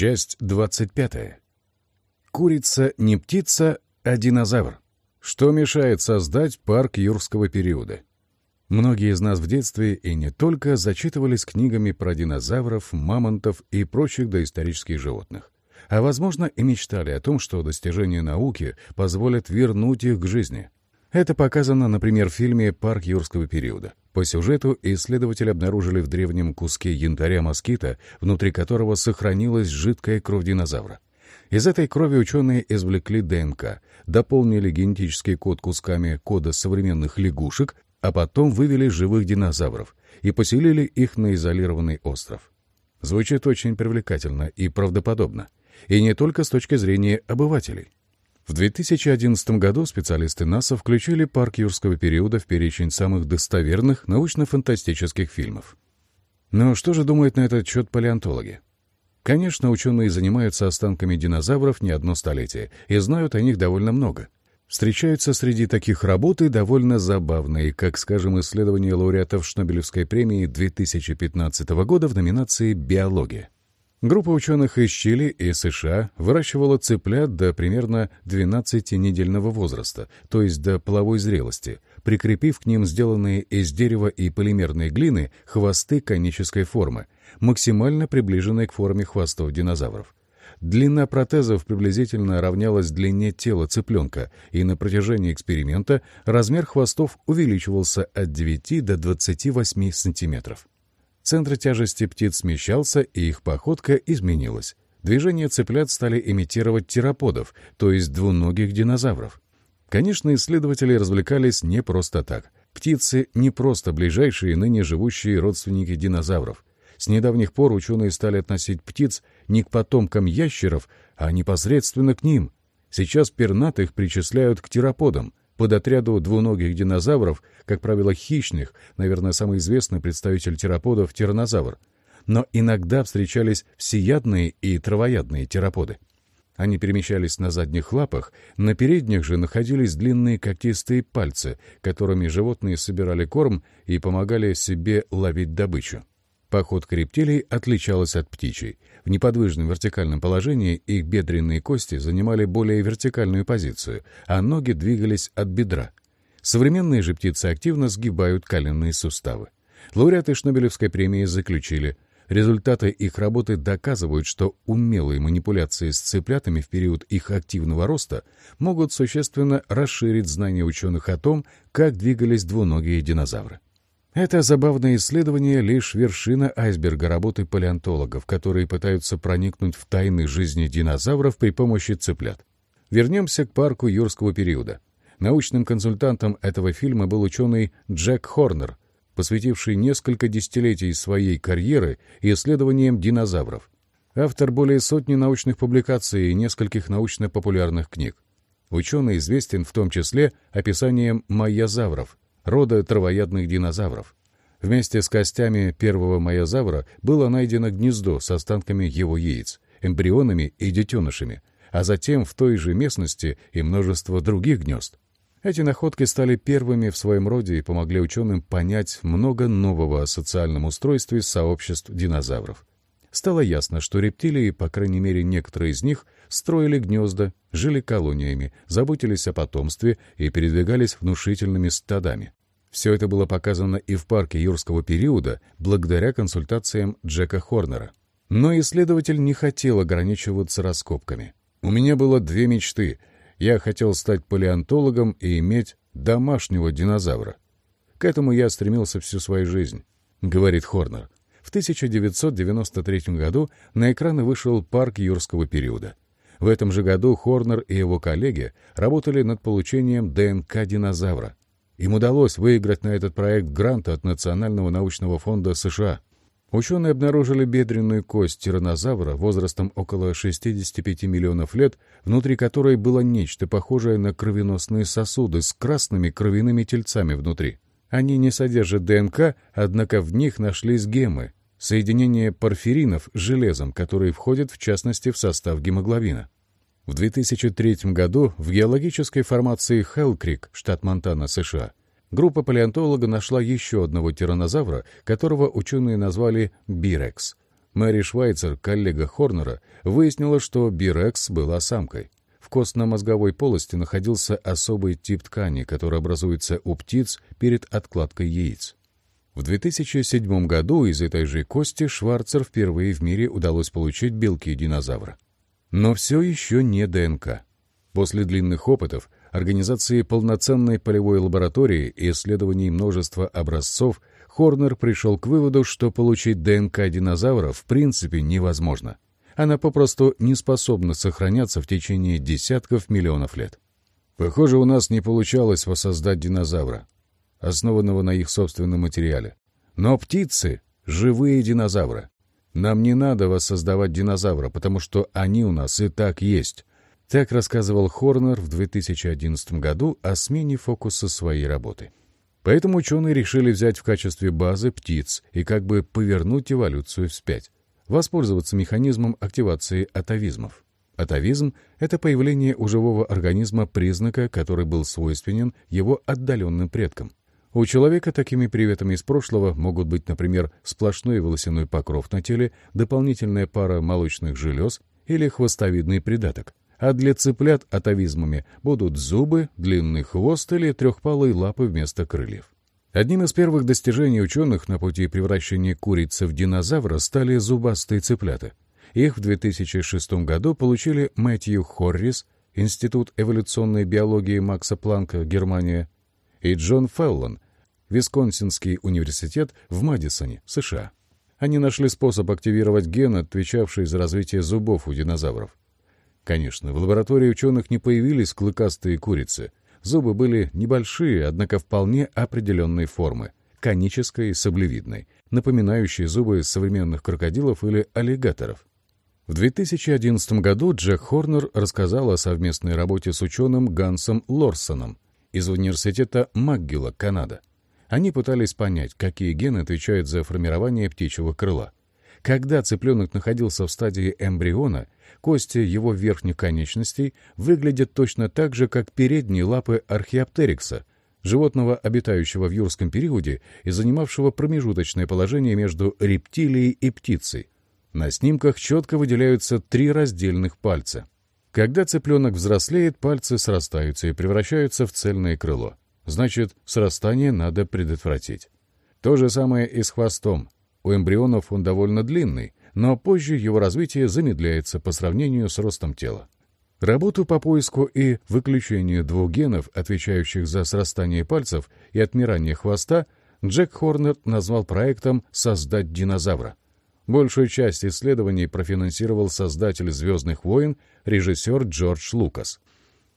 Часть 25. Курица не птица, а динозавр. Что мешает создать парк юрского периода? Многие из нас в детстве и не только зачитывались книгами про динозавров, мамонтов и прочих доисторических животных. А, возможно, и мечтали о том, что достижения науки позволят вернуть их к жизни. Это показано, например, в фильме «Парк юрского периода». По сюжету исследователи обнаружили в древнем куске янтаря москита, внутри которого сохранилась жидкая кровь динозавра. Из этой крови ученые извлекли ДНК, дополнили генетический код кусками кода современных лягушек, а потом вывели живых динозавров и поселили их на изолированный остров. Звучит очень привлекательно и правдоподобно. И не только с точки зрения обывателей. В 2011 году специалисты НАСА включили парк юрского периода в перечень самых достоверных научно-фантастических фильмов. Но что же думают на этот счет палеонтологи? Конечно, ученые занимаются останками динозавров не одно столетие и знают о них довольно много. Встречаются среди таких работ и довольно забавные, как, скажем, исследования лауреатов Шнобелевской премии 2015 года в номинации «Биология». Группа ученых из Чили и США выращивала цыплят до примерно 12-недельного возраста, то есть до половой зрелости, прикрепив к ним сделанные из дерева и полимерной глины хвосты конической формы, максимально приближенные к форме хвостов динозавров. Длина протезов приблизительно равнялась длине тела цыпленка, и на протяжении эксперимента размер хвостов увеличивался от 9 до 28 сантиметров. Центр тяжести птиц смещался, и их походка изменилась. Движения цыплят стали имитировать тераподов, то есть двуногих динозавров. Конечно, исследователи развлекались не просто так. Птицы — не просто ближайшие ныне живущие родственники динозавров. С недавних пор ученые стали относить птиц не к потомкам ящеров, а непосредственно к ним. Сейчас пернатых причисляют к тераподам, под отряду двуногих динозавров, как правило, хищных, наверное, самый известный представитель тераподов — тиранозавр. Но иногда встречались всеядные и травоядные тераподы. Они перемещались на задних лапах, на передних же находились длинные когтистые пальцы, которыми животные собирали корм и помогали себе ловить добычу. Походка рептилий отличалась от птичьей. В неподвижном вертикальном положении их бедренные кости занимали более вертикальную позицию, а ноги двигались от бедра. Современные же птицы активно сгибают коленные суставы. Лауреаты Шнобелевской премии заключили, результаты их работы доказывают, что умелые манипуляции с цыплятами в период их активного роста могут существенно расширить знания ученых о том, как двигались двуногие динозавры. Это забавное исследование — лишь вершина айсберга работы палеонтологов, которые пытаются проникнуть в тайны жизни динозавров при помощи цыплят. Вернемся к парку юрского периода. Научным консультантом этого фильма был ученый Джек Хорнер, посвятивший несколько десятилетий своей карьеры исследованиям динозавров. Автор более сотни научных публикаций и нескольких научно-популярных книг. Ученый известен в том числе описанием майязавров, рода травоядных динозавров. Вместе с костями первого майозавра было найдено гнездо с останками его яиц, эмбрионами и детенышами, а затем в той же местности и множество других гнезд. Эти находки стали первыми в своем роде и помогли ученым понять много нового о социальном устройстве сообществ динозавров. Стало ясно, что рептилии, по крайней мере некоторые из них, строили гнезда, жили колониями, заботились о потомстве и передвигались внушительными стадами. Все это было показано и в парке юрского периода благодаря консультациям Джека Хорнера. Но исследователь не хотел ограничиваться раскопками. «У меня было две мечты. Я хотел стать палеонтологом и иметь домашнего динозавра. К этому я стремился всю свою жизнь», — говорит Хорнер. В 1993 году на экраны вышел парк юрского периода. В этом же году Хорнер и его коллеги работали над получением ДНК динозавра. Им удалось выиграть на этот проект грант от Национального научного фонда США. Ученые обнаружили бедренную кость тиранозавра возрастом около 65 миллионов лет, внутри которой было нечто похожее на кровеносные сосуды с красными кровяными тельцами внутри. Они не содержат ДНК, однако в них нашлись гемы, соединение порфиринов с железом, которые входят в частности в состав гемоглобина. В 2003 году в геологической формации Хелл-Крик, штат Монтана, США, группа палеонтолога нашла еще одного тиранозавра, которого ученые назвали Бирекс. Мэри Швайцер, коллега Хорнера, выяснила, что Бирекс была самкой. Костно-мозговой полости находился особый тип ткани, который образуется у птиц перед откладкой яиц. В 2007 году из этой же кости Шварцер впервые в мире удалось получить белки динозавра. Но все еще не ДНК. После длинных опытов, организации полноценной полевой лаборатории и исследований множества образцов, Хорнер пришел к выводу, что получить ДНК динозавра в принципе невозможно. Она попросту не способна сохраняться в течение десятков миллионов лет. Похоже, у нас не получалось воссоздать динозавра, основанного на их собственном материале. Но птицы — живые динозавры. Нам не надо воссоздавать динозавра, потому что они у нас и так есть. Так рассказывал Хорнер в 2011 году о смене фокуса своей работы. Поэтому ученые решили взять в качестве базы птиц и как бы повернуть эволюцию вспять, воспользоваться механизмом активации атовизмов. Атовизм — это появление у живого организма признака, который был свойственен его отдаленным предкам. У человека такими приветами из прошлого могут быть, например, сплошной волосяной покров на теле, дополнительная пара молочных желез или хвостовидный придаток. А для цыплят атовизмами будут зубы, длинный хвост или трехпалые лапы вместо крыльев. Одним из первых достижений ученых на пути превращения курицы в динозавра стали зубастые цыплята. Их в 2006 году получили Мэтью Хоррис, Институт эволюционной биологии Макса Планка, Германия, и Джон Феллон, Висконсинский университет в Мадисоне, США. Они нашли способ активировать ген, отвечавший за развитие зубов у динозавров. Конечно, в лаборатории ученых не появились клыкастые курицы. Зубы были небольшие, однако вполне определенной формы, конической и саблевидной, напоминающие зубы современных крокодилов или аллигаторов. В 2011 году Джек Хорнер рассказал о совместной работе с ученым Гансом Лорсоном из университета МакГилла, Канада. Они пытались понять, какие гены отвечают за формирование птичьего крыла. Когда цыпленок находился в стадии эмбриона, кости его верхних конечностей выглядят точно так же, как передние лапы археоптерикса, животного, обитающего в юрском периоде и занимавшего промежуточное положение между рептилией и птицей. На снимках четко выделяются три раздельных пальца. Когда цыпленок взрослеет, пальцы срастаются и превращаются в цельное крыло. Значит, срастание надо предотвратить. То же самое и с хвостом. У эмбрионов он довольно длинный, но позже его развитие замедляется по сравнению с ростом тела. Работу по поиску и выключению двух генов, отвечающих за срастание пальцев и отмирание хвоста, Джек Хорнер назвал проектом «Создать динозавра». Большую часть исследований профинансировал создатель «Звездных войн» режиссер Джордж Лукас.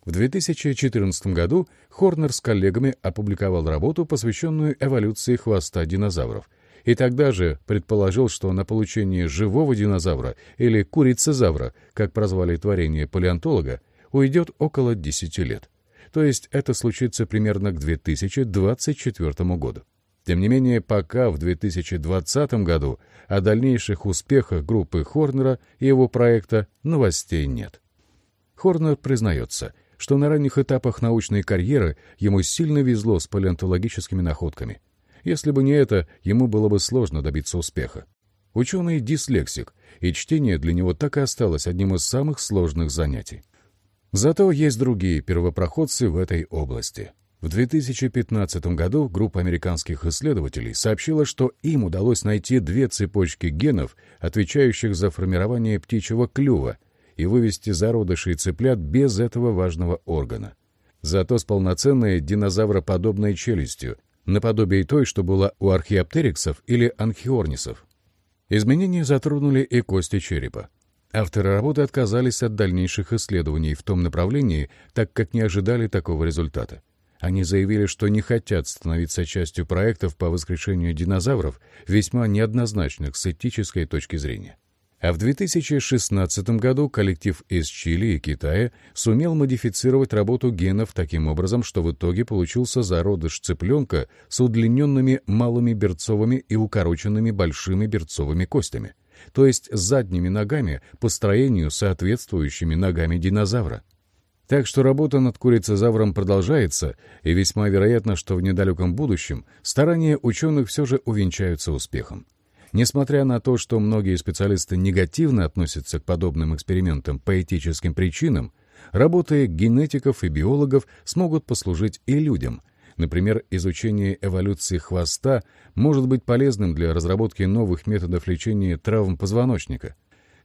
В 2014 году Хорнер с коллегами опубликовал работу, посвященную эволюции хвоста динозавров, и тогда же предположил, что на получение живого динозавра или курицезавра, как прозвали творение палеонтолога, уйдет около 10 лет. То есть это случится примерно к 2024 году. Тем не менее, пока в 2020 году о дальнейших успехах группы Хорнера и его проекта новостей нет. Хорнер признается, что на ранних этапах научной карьеры ему сильно везло с палеонтологическими находками. Если бы не это, ему было бы сложно добиться успеха. Ученый дислексик, и чтение для него так и осталось одним из самых сложных занятий. Зато есть другие первопроходцы в этой области — в 2015 году группа американских исследователей сообщила, что им удалось найти две цепочки генов, отвечающих за формирование птичьего клюва, и вывести зародышей цыплят без этого важного органа. Зато с полноценной динозавроподобной челюстью, наподобие той, что была у археоптериксов или анхиорнисов. Изменения затронули и кости черепа. Авторы работы отказались от дальнейших исследований в том направлении, так как не ожидали такого результата. Они заявили, что не хотят становиться частью проектов по воскрешению динозавров, весьма неоднозначных с этической точки зрения. А в 2016 году коллектив из Чили и Китая сумел модифицировать работу генов таким образом, что в итоге получился зародыш цыпленка с удлиненными малыми берцовыми и укороченными большими берцовыми костями, то есть задними ногами по строению соответствующими ногами динозавра. Так что работа над курицезавром продолжается, и весьма вероятно, что в недалеком будущем старания ученых все же увенчаются успехом. Несмотря на то, что многие специалисты негативно относятся к подобным экспериментам по этическим причинам, работы генетиков и биологов смогут послужить и людям. Например, изучение эволюции хвоста может быть полезным для разработки новых методов лечения травм позвоночника.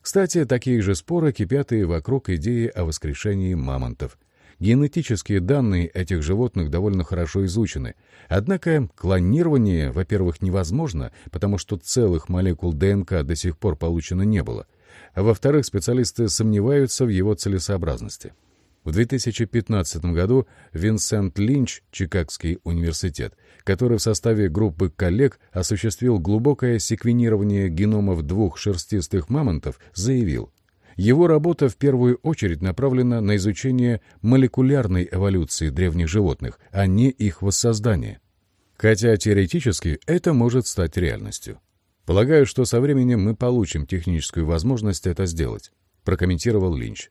Кстати, такие же споры кипят и вокруг идеи о воскрешении мамонтов. Генетические данные этих животных довольно хорошо изучены. Однако клонирование, во-первых, невозможно, потому что целых молекул ДНК до сих пор получено не было. А во-вторых, специалисты сомневаются в его целесообразности. В 2015 году Винсент Линч, Чикагский университет, который в составе группы коллег осуществил глубокое секвенирование геномов двух шерстистых мамонтов, заявил, его работа в первую очередь направлена на изучение молекулярной эволюции древних животных, а не их воссоздания. Хотя теоретически это может стать реальностью. Полагаю, что со временем мы получим техническую возможность это сделать, прокомментировал Линч.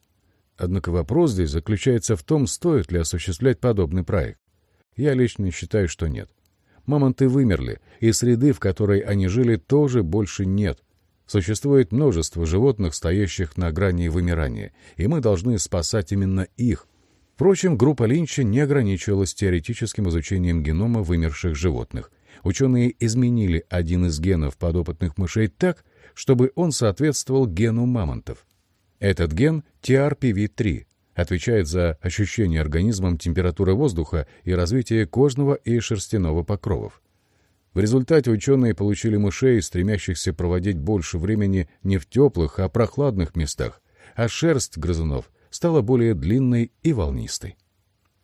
Однако вопрос здесь заключается в том, стоит ли осуществлять подобный проект. Я лично считаю, что нет. Мамонты вымерли, и среды, в которой они жили, тоже больше нет. Существует множество животных, стоящих на грани вымирания, и мы должны спасать именно их. Впрочем, группа Линча не ограничивалась теоретическим изучением генома вымерших животных. Ученые изменили один из генов подопытных мышей так, чтобы он соответствовал гену мамонтов. Этот ген TRPV3 отвечает за ощущение организмом температуры воздуха и развитие кожного и шерстяного покровов. В результате ученые получили мышей, стремящихся проводить больше времени не в теплых, а прохладных местах, а шерсть грызунов стала более длинной и волнистой.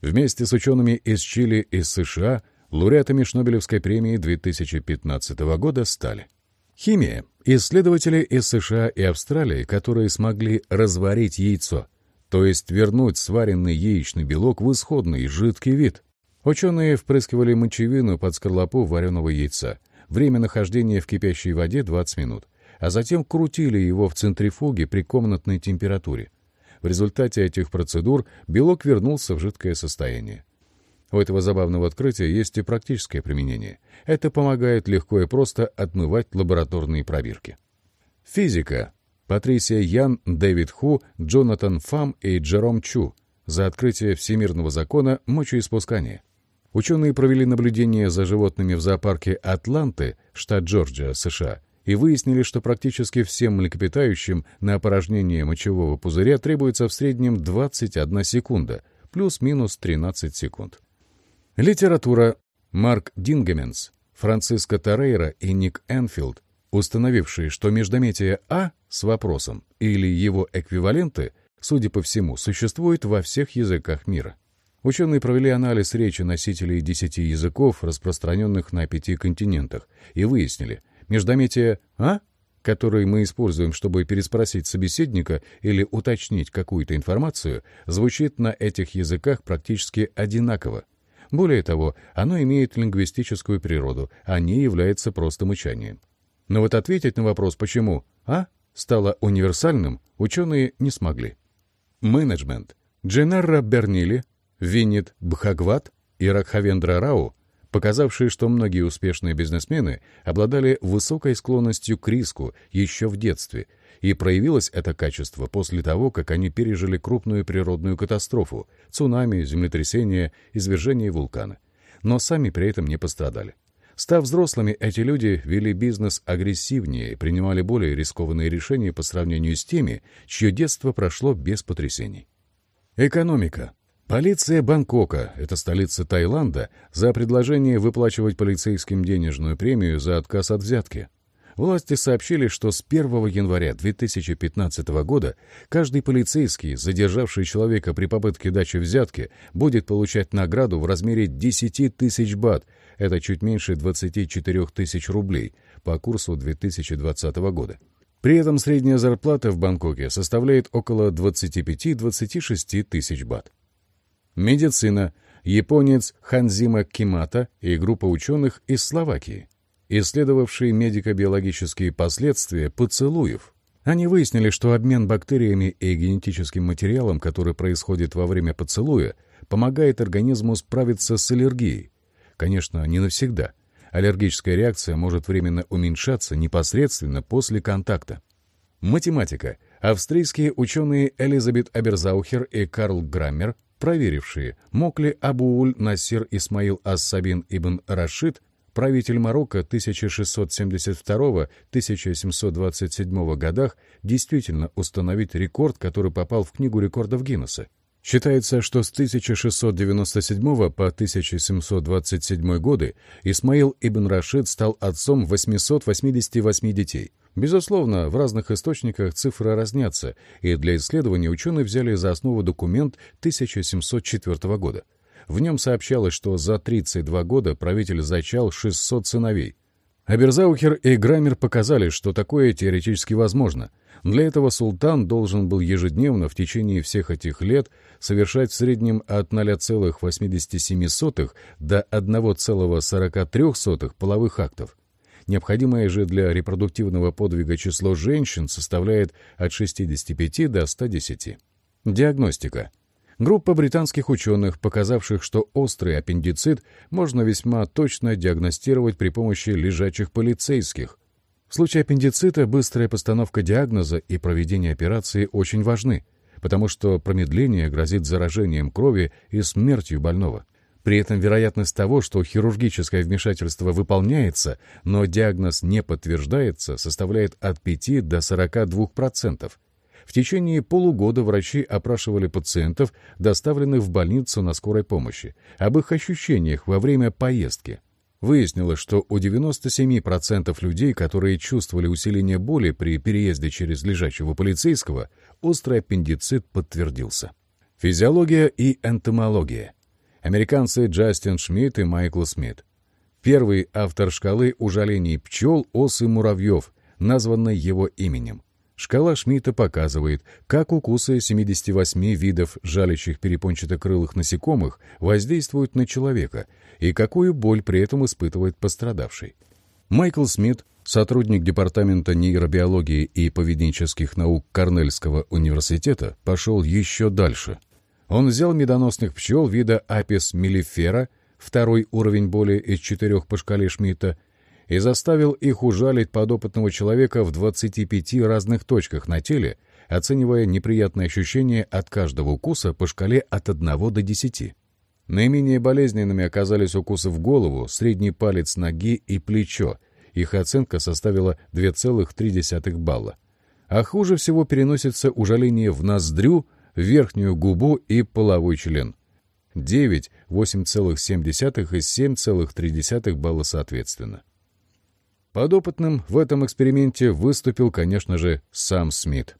Вместе с учеными из Чили и США лауреатами Шнобелевской премии 2015 года стали Химия. Исследователи из США и Австралии, которые смогли разварить яйцо, то есть вернуть сваренный яичный белок в исходный жидкий вид. Ученые впрыскивали мочевину под скорлупу вареного яйца. Время нахождения в кипящей воде 20 минут, а затем крутили его в центрифуге при комнатной температуре. В результате этих процедур белок вернулся в жидкое состояние. У этого забавного открытия есть и практическое применение. Это помогает легко и просто отмывать лабораторные пробирки. Физика. Патрисия Ян, Дэвид Ху, Джонатан Фам и Джером Чу за открытие всемирного закона мочеиспускания. Ученые провели наблюдение за животными в зоопарке Атланты, штат Джорджия, США, и выяснили, что практически всем млекопитающим на опорожнение мочевого пузыря требуется в среднем 21 секунда, плюс-минус 13 секунд. Литература. Марк Дингеменс, Франциско Торрейра и Ник Энфилд, установившие, что междометие «а» с вопросом или его эквиваленты, судя по всему, существует во всех языках мира. Ученые провели анализ речи носителей десяти языков, распространенных на пяти континентах, и выяснили, междометие «а», которое мы используем, чтобы переспросить собеседника или уточнить какую-то информацию, звучит на этих языках практически одинаково. Более того, оно имеет лингвистическую природу, а не является просто мычанием. Но вот ответить на вопрос «почему?» «а» стало универсальным, ученые не смогли. Менеджмент. Дженерра Бернили Винит Бхагват и Ракхавендра Рау, показавшие, что многие успешные бизнесмены обладали высокой склонностью к риску еще в детстве, и проявилось это качество после того, как они пережили крупную природную катастрофу, цунами, землетрясение, извержение вулкана. Но сами при этом не пострадали. Став взрослыми, эти люди вели бизнес агрессивнее и принимали более рискованные решения по сравнению с теми, чье детство прошло без потрясений. Экономика. Полиция Бангкока, это столица Таиланда, за предложение выплачивать полицейским денежную премию за отказ от взятки. Власти сообщили, что с 1 января 2015 года каждый полицейский, задержавший человека при попытке дачи взятки, будет получать награду в размере 10 тысяч бат, это чуть меньше 24 тысяч рублей, по курсу 2020 года. При этом средняя зарплата в Бангкоке составляет около 25-26 тысяч бат. Медицина. Японец Ханзима Кимата и группа ученых из Словакии, исследовавшие медико-биологические последствия поцелуев. Они выяснили, что обмен бактериями и генетическим материалом, который происходит во время поцелуя, помогает организму справиться с аллергией. Конечно, не навсегда. Аллергическая реакция может временно уменьшаться непосредственно после контакта. Математика. Австрийские ученые Элизабет Аберзаухер и Карл Граммер, проверившие, мог ли Абууль Насир Исмаил Ас-Сабин ибн Рашид, правитель Марокко 1672-1727 годах, действительно установить рекорд, который попал в Книгу рекордов Гиннесса. Считается, что с 1697 по 1727 годы Исмаил ибн Рашид стал отцом 888 детей – Безусловно, в разных источниках цифры разнятся, и для исследования ученые взяли за основу документ 1704 года. В нем сообщалось, что за 32 года правитель зачал 600 сыновей. Аберзаухер и Граммер показали, что такое теоретически возможно. Для этого султан должен был ежедневно в течение всех этих лет совершать в среднем от 0,87 до 1,43 половых актов. Необходимое же для репродуктивного подвига число женщин составляет от 65 до 110. Диагностика. Группа британских ученых, показавших, что острый аппендицит можно весьма точно диагностировать при помощи лежачих полицейских. В случае аппендицита быстрая постановка диагноза и проведение операции очень важны, потому что промедление грозит заражением крови и смертью больного. При этом вероятность того, что хирургическое вмешательство выполняется, но диагноз не подтверждается, составляет от 5 до 42%. В течение полугода врачи опрашивали пациентов, доставленных в больницу на скорой помощи, об их ощущениях во время поездки. Выяснилось, что у 97% людей, которые чувствовали усиление боли при переезде через лежачего полицейского, острый аппендицит подтвердился. Физиология и энтомология – американцы Джастин Шмидт и Майкл Смит. Первый автор шкалы ужалений пчел, ос и муравьев, названной его именем. Шкала Шмидта показывает, как укусы 78 видов жалящих перепончатокрылых насекомых воздействуют на человека и какую боль при этом испытывает пострадавший. Майкл Смит, сотрудник Департамента нейробиологии и поведенческих наук Корнельского университета, пошел еще дальше – он взял медоносных пчел вида апис мелифера, второй уровень боли из четырех по шкале Шмидта, и заставил их ужалить подопытного человека в 25 разных точках на теле, оценивая неприятные ощущения от каждого укуса по шкале от 1 до 10. Наименее болезненными оказались укусы в голову, средний палец ноги и плечо. Их оценка составила 2,3 балла. А хуже всего переносится ужаление в ноздрю, верхнюю губу и половой член. 9, 8,7 и 7,3 балла соответственно. Подопытным в этом эксперименте выступил, конечно же, сам Смит.